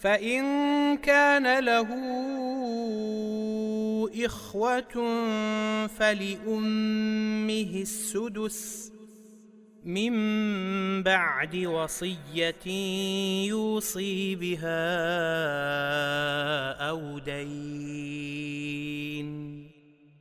فإن كان له إخوة فلأمه السدس من بعد وصية يوصي بها أو دين.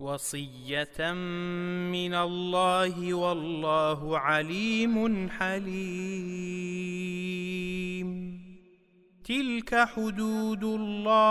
وصية من الله والله عليم حليم. تلك حدود الله.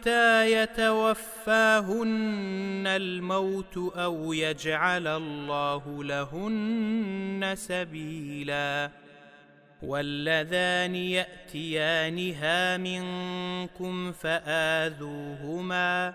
حتى يتوفاهن الموت أو يجعل الله لهن سبيلا. واللذان يأتيانها منكم فآذوهما.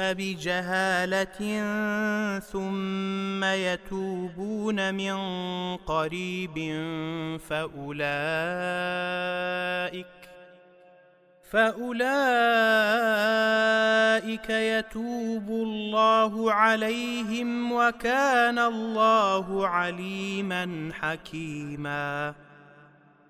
بجهاله ثم يتوبون من قريب فأولئك فأولئك يتوب الله عليهم وكان الله عليما حكيما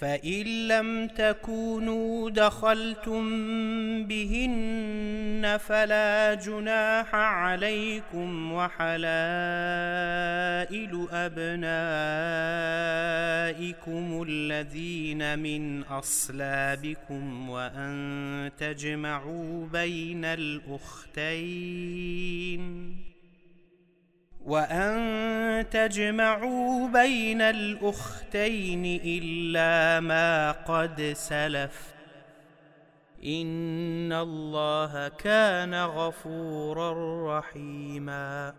فإن لم تكونوا دخلتم بهن فلا جناح عليكم وحلائل أبنائكم الذين من أصلابكم وأن تجمعوا بين الأختين. وأن تجمعوا بين الأختين إلا ما قد سلف. إن الله كان غفورا رحيما.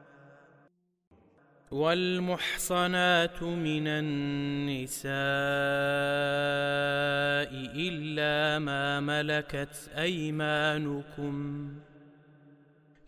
والمحصنات من النساء إلا ما ملكت أيمانكم.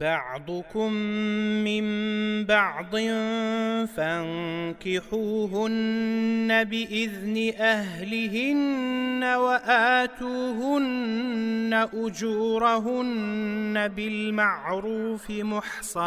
بعضكم من بعض فانكحوهن بإذن أهلهن وآتوهن أجورهن بالمعروف محصنات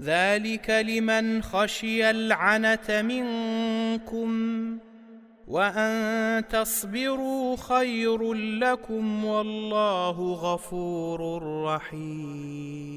ذلك لمن خشي العنت منكم وأن تصبروا خير لكم والله غفور رحيم.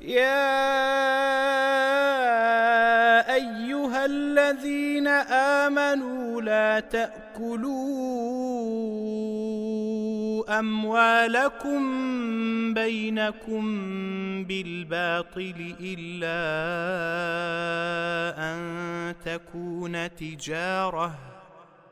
يا أيها الذين آمنوا لا تأكلوا أموالكم بينكم بالباطل إلا أن تكون تجارة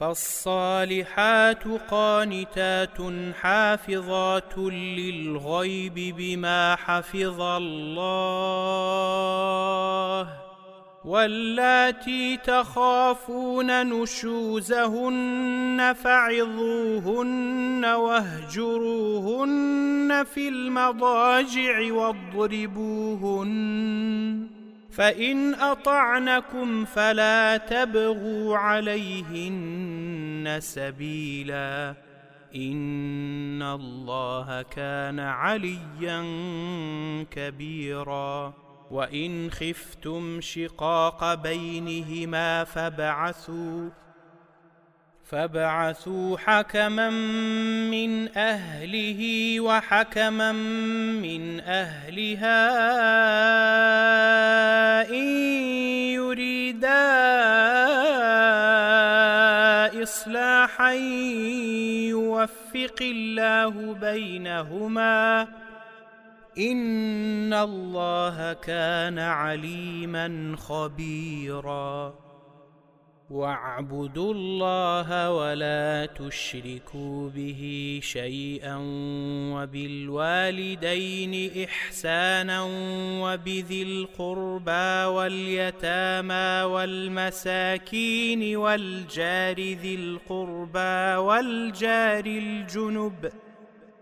فالصالحات قانتات حافظات للغيب بما حفظ الله واللاتي تخافون نشوزهن فعظوهن واهجروهن في المضاجع واضربوهن فإن أطعنكم فلا تبغوا عليهن سبيلا. إن الله كان عليا كبيرا. وإن خفتم شقاق بينهما فابعثوا فابعثوا حكما من أهله وحكما من أهلها إن يريدا إصلاحا يوفق الله بينهما إن الله كان عليما خبيرا واعبدوا الله ولا تشركوا به شيئا وبالوالدين إحسانا وبذي القربى واليتامى والمساكين والجار ذي القربى والجار الجنب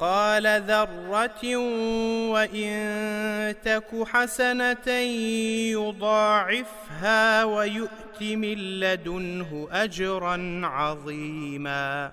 مثقال ذرة وإن تك حسنة يضاعفها ويؤت من لدنه أجرا عظيما.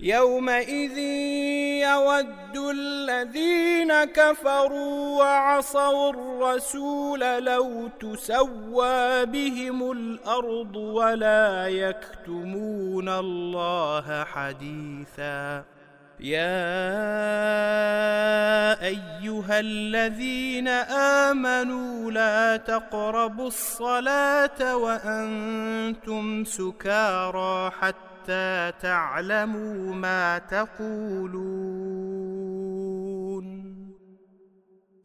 يومئذ يود الذين كفروا وعصوا الرسول لو تسوى بهم الأرض ولا يكتمون الله حديثا. يا أيها الذين آمنوا لا تقربوا الصلاة وأنتم سكارى حتى حتى تعلموا ما تقولون.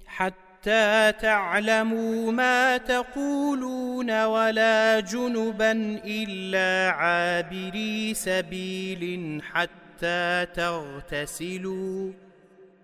حتى تعلموا ما تقولون ولا جنبا إلا عابري سبيل حتى تغتسلوا.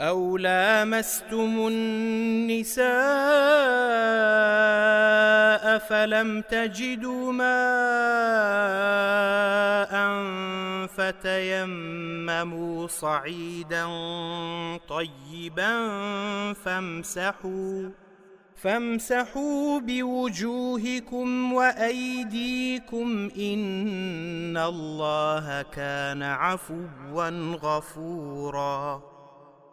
أو لامستم النساء فلم تجدوا ماء فتيمموا صعيدا طيبا فامسحوا فامسحوا بوجوهكم وأيديكم إن الله كان عفوا غفوراً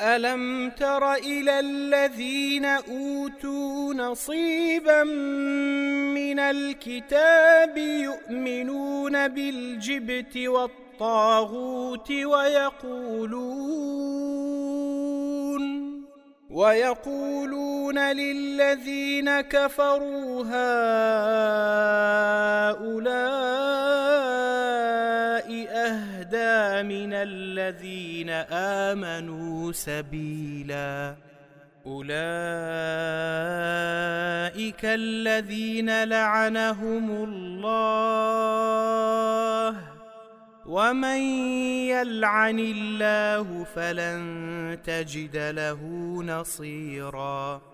الم تر إلى الذين اوتوا نصيبا من الكتاب يؤمنون بالجبت والطاغوت ويقولون ويقولون للذين كفروا هؤلاء من الذين آمنوا سبيلا. أولئك الذين لعنهم الله. ومن يلعن الله فلن تجد له نصيرا.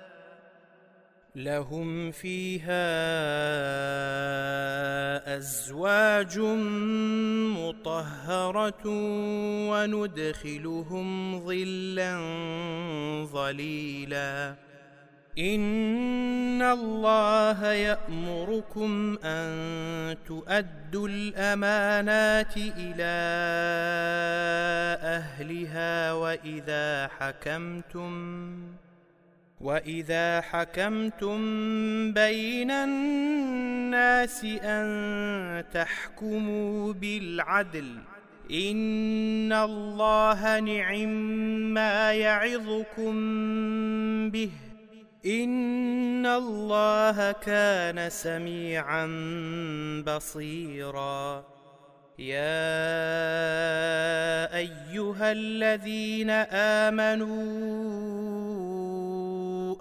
لهم فيها أزواج مطهرة وندخلهم ظلا ظليلا. إن الله يأمركم أن تؤدوا الأمانات إلى أهلها وإذا حكمتم واذا حكمتم بين الناس ان تحكموا بالعدل ان الله نعم ما يعظكم به ان الله كان سميعا بصيرا يا ايها الذين امنوا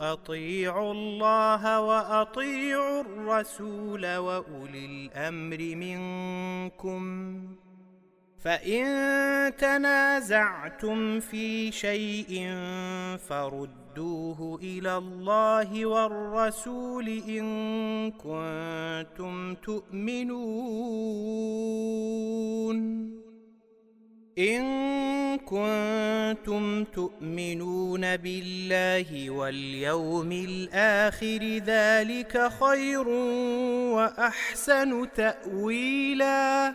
أطيعوا الله وأطيعوا الرسول وأولي الأمر منكم. فإن تنازعتم في شيء فردوه إلى الله والرسول إن كنتم تؤمنون. إن كنتم تؤمنون بالله واليوم الآخر ذلك خير وأحسن تاويلا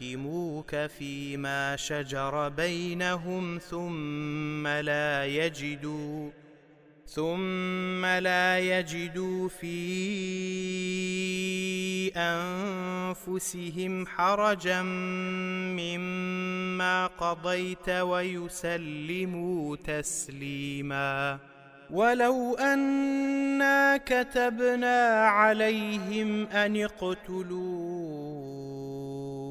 يحكموك فيما شجر بينهم ثم لا يجدوا ثم لا يجدوا في أنفسهم حرجا مما قضيت ويسلموا تسليما. ولو أنا كتبنا عليهم أن اقتلوا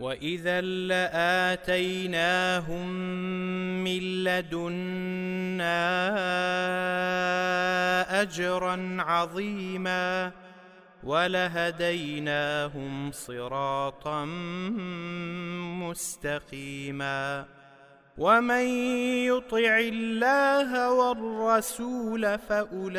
واذا لاتيناهم من لدنا اجرا عظيما ولهديناهم صراطا مستقيما ومن يطع الله والرسول فاولئك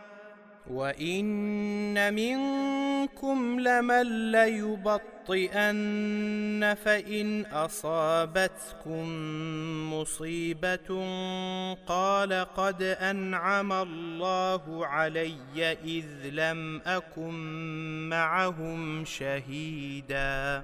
وان منكم لمن ليبطئن فان اصابتكم مصيبه قال قد انعم الله علي اذ لم اكن معهم شهيدا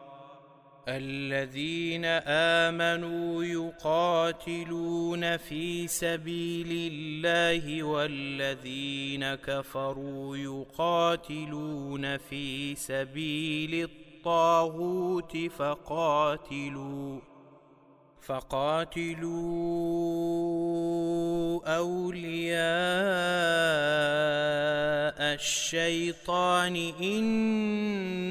الذين آمنوا يقاتلون في سبيل الله والذين كفروا يقاتلون في سبيل الطاغوت فقاتلوا فقاتلوا أولياء الشيطان. إن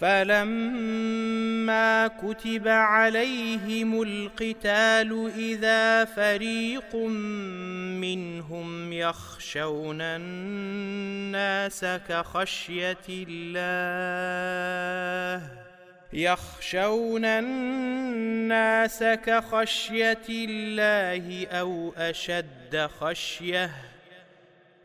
فلما كتب عليهم القتال إذا فريق منهم يخشون الناس كخشية الله يخشون الناس كخشية الله أو أشد خشية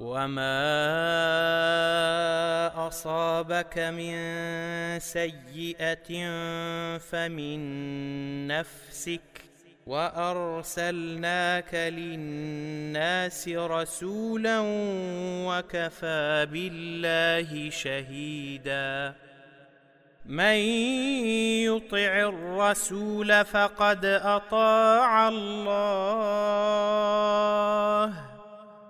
وما اصابك من سيئه فمن نفسك وارسلناك للناس رسولا وكفى بالله شهيدا من يطع الرسول فقد اطاع الله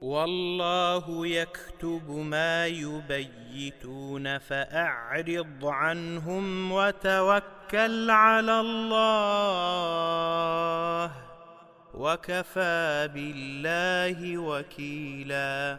والله يكتب ما يبيتون فأعرض عنهم وتوكل على الله وكفى بالله وكيلا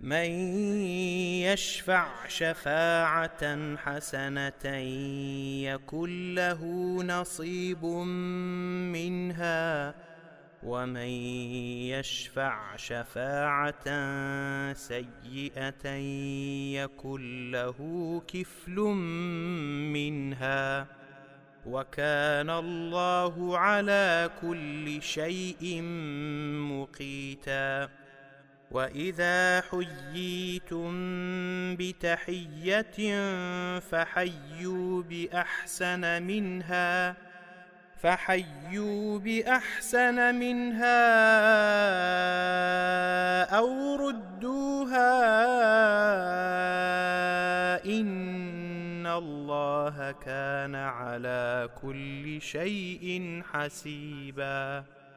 من يشفع شفاعة حسنة يكن له نصيب منها ومن يشفع شفاعة سيئة يكن له كفل منها. وكان الله على كل شيء مقيتا. وإذا حييتم بتحية فحيوا بأحسن منها فحيوا بأحسن منها أو ردوها إن الله كان على كل شيء حسيبا.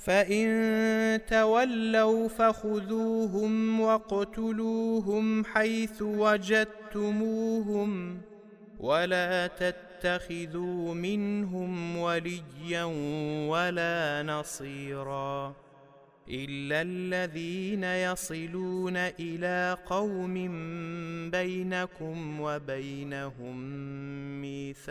فان تولوا فخذوهم واقتلوهم حيث وجدتموهم ولا تتخذوا منهم وليا ولا نصيرا الا الذين يصلون إلى قوم بينكم وبينهم ميثاق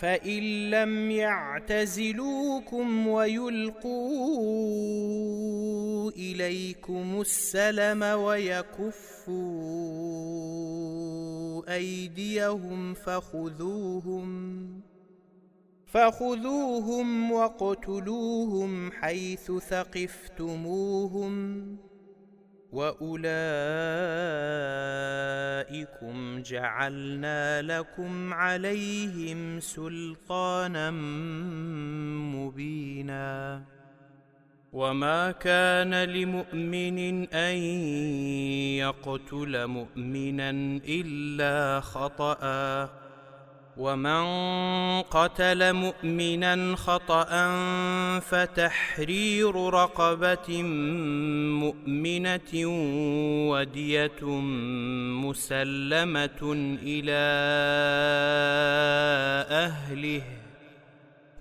فإن لم يعتزلوكم ويلقوا إليكم السلم ويكفوا أيديهم فخذوهم فخذوهم واقتلوهم حيث ثقفتموهم واولئكم جعلنا لكم عليهم سلطانا مبينا. وما كان لمؤمن ان يقتل مؤمنا الا خطأ. ومن قتل مؤمنا خطأ فتحرير رقبة مؤمنة ودية مسلمة إلى أهله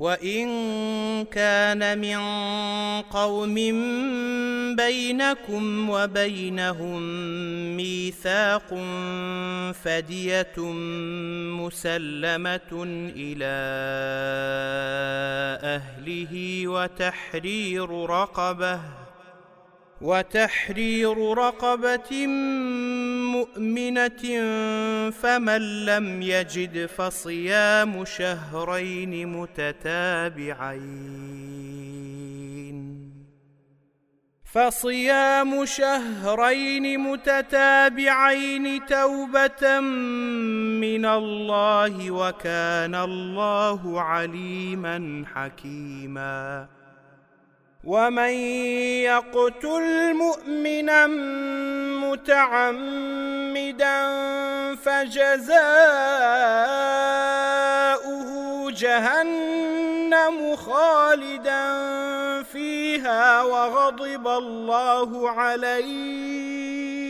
وإن كان من قوم بينكم وبينهم ميثاق فدية مسلمة إلى أهله وتحرير رقبة وتحرير رقبة مؤمنة فمن لم يجد فصيام شهرين متتابعين. فصيام شهرين متتابعين توبة من الله وكان الله عليما حكيما. ومن يقتل مؤمنا متعمدا فجزاؤه جهنم خالدا فيها وغضب الله عليه.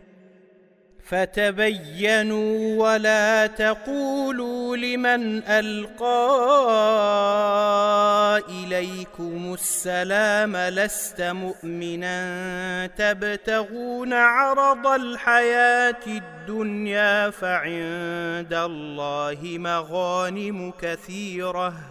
فتبينوا ولا تقولوا لمن ألقى إليكم السلام لست مؤمنا تبتغون عرض الحياة الدنيا فعند الله مغانم كثيرة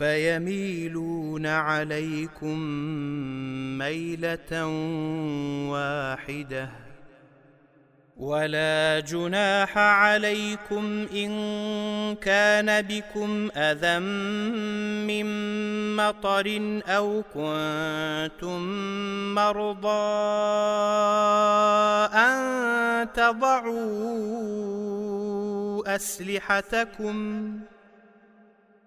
فيميلون عليكم ميلة واحدة. ولا جناح عليكم إن كان بكم أذى من مطر أو كنتم مرضى أن تضعوا أسلحتكم.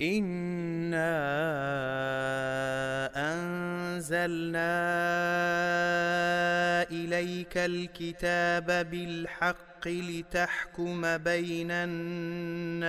انا انزلنا اليك الكتاب بالحق لتحكم بين الناس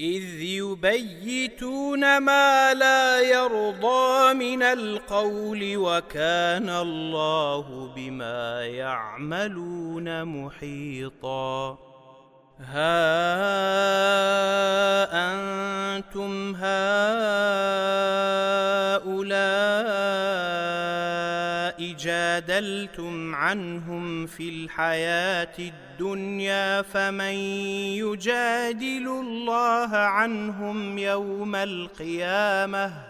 إذ يبيتون ما لا يرضى من القول وكان الله بما يعملون محيطا. ها أنتم هؤلاء جادلتم عنهم في الحياة الدنيا فمن يجادل الله عنهم يوم القيامة؟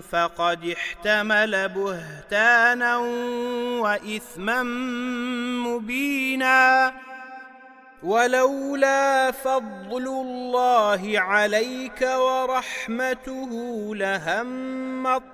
فقد احتمل بهتانا واثما مبينا. ولولا فضل الله عليك ورحمته لهمت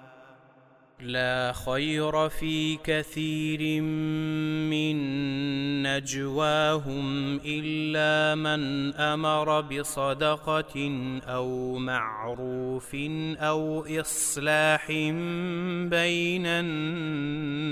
لا خير في كثير من نجواهم إلا من أمر بصدقة أو معروف أو إصلاح بين الناس.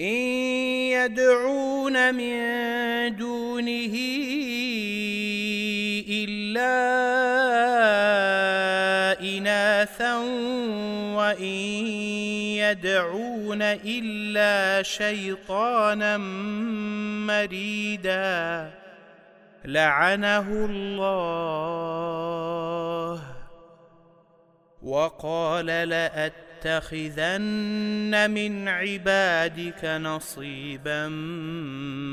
إن يدعون من دونه إلا إناثا وإن يدعون إلا شيطانا مريدا لعنه الله وقال لاتخذن من عبادك نصيبا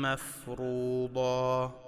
مفروضا.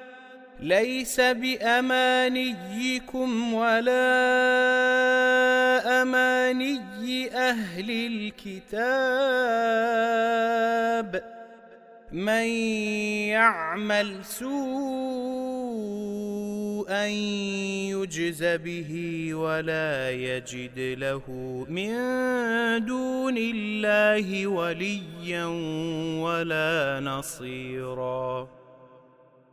ليس بأمانيكم ولا أماني أهل الكتاب من يعمل سوءا يجز به ولا يجد له من دون الله وليا ولا نصيرا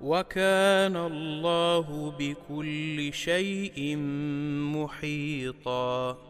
وكان الله بكل شيء محيطا.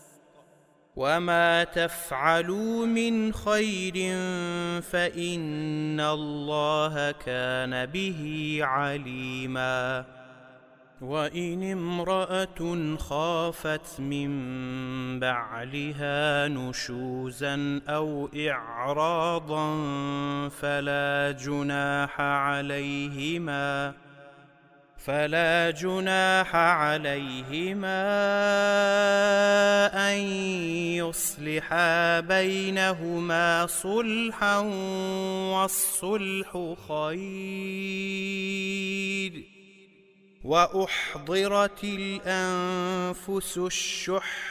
وما تفعلوا من خير فإن الله كان به عليما وإن امرأة خافت من بعلها نشوزا أو إعراضا فلا جناح عليهما فلا جناح عليهما أن يصلحا بينهما صلحا والصلح خير. وأحضرت الأنفس الشح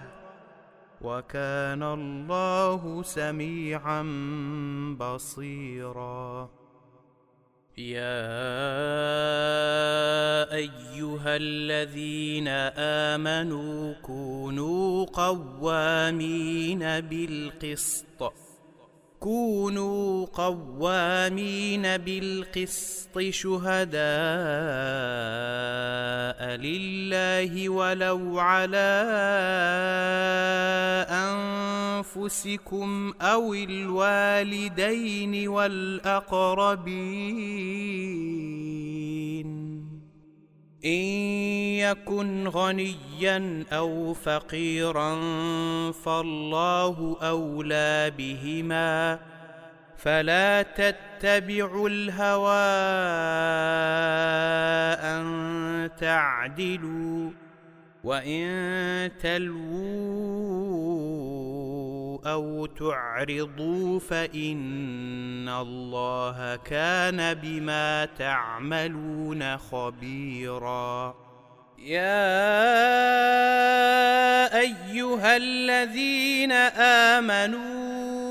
وكان الله سميعا بصيرا. يا أيها الذين آمنوا كونوا قوامين بالقسط. كونوا قوامين بالقسط شهداء لله ولو على أنفسكم أو الوالدين والأقربين إن يكن غنيا أو فقيرا فالله أولى بهما فلا تتبعوا الهوى أن تعدلوا وإن تلووا أو تعرضوا فإن الله كان بما تعملون خبيرا. يا أيها الذين آمنوا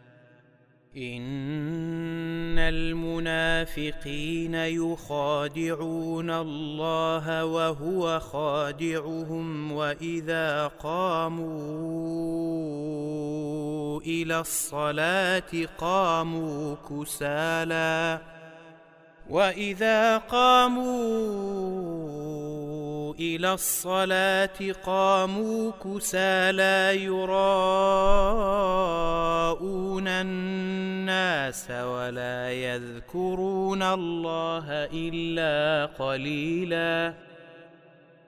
إن المنافقين يخادعون الله وهو خادعهم وإذا قاموا إلى الصلاة قاموا كسالى واذا قاموا إلى الصلاه قاموا كسالى يراءون الناس ولا يذكرون الله الا قليلا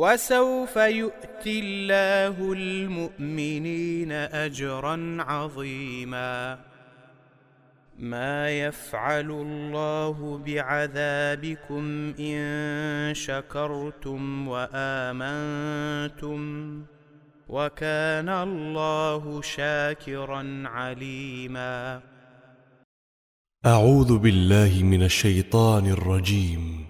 وسوف يؤتي الله المؤمنين اجرا عظيما. ما يفعل الله بعذابكم إن شكرتم وآمنتم وكان الله شاكرا عليما. أعوذ بالله من الشيطان الرجيم.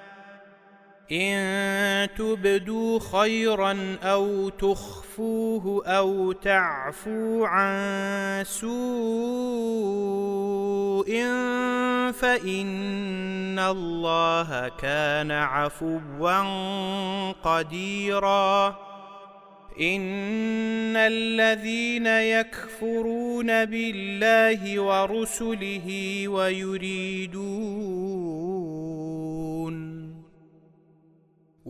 إن تبدوا خيرا أو تخفوه أو تعفو عن سوء فإن الله كان عفوا قديرا. إن الذين يكفرون بالله ورسله ويريدون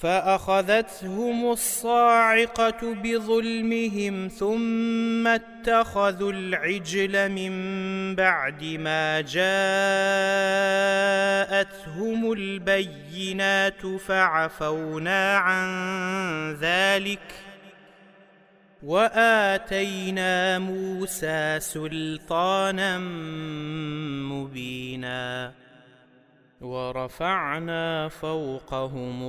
فأخذتهم الصاعقة بظلمهم ثم اتخذوا العجل من بعد ما جاءتهم البينات فعفونا عن ذلك وآتينا موسى سلطانا مبينا ورفعنا فوقهم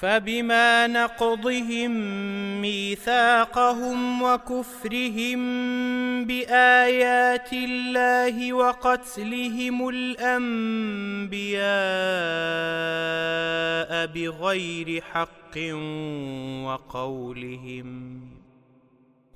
فبما نقضهم ميثاقهم وكفرهم بآيات الله وقتلهم الأنبياء بغير حق وقولهم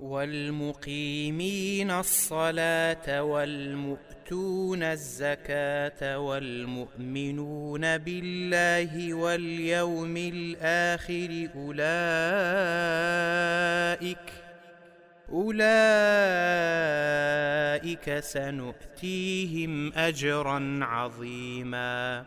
والمقيمين الصلاة والمؤتون الزكاة والمؤمنون بالله واليوم الآخر أولئك أولئك سنؤتيهم أجرا عظيما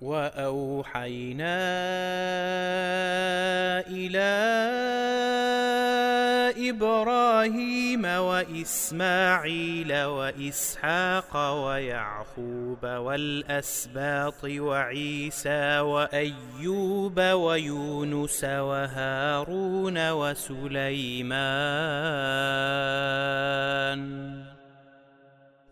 وأوحينا إلى إبراهيم وإسماعيل وإسحاق ويعقوب والأسباط وعيسى وأيوب ويونس وهارون وسليمان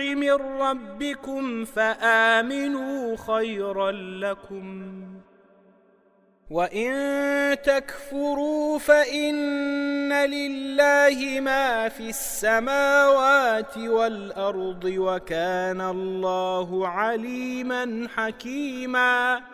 من ربكم فآمنوا خيرا لكم. وإن تكفروا فإن لله ما في السماوات والأرض وكان الله عليما حكيما.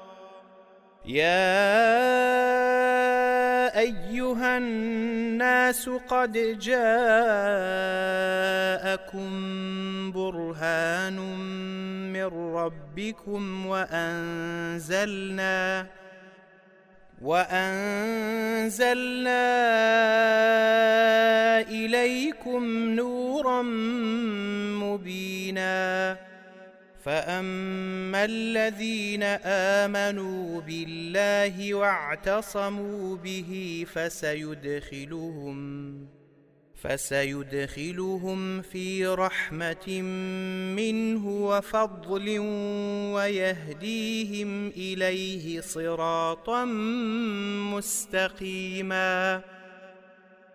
يا أيها الناس قد جاءكم برهان من ربكم وأنزلنا وأنزلنا إليكم نورا مبينا فاما الذين امنوا بالله واعتصموا به فسيدخلهم فسيدخلهم في رحمه منه وفضل ويهديهم اليه صراطا مستقيما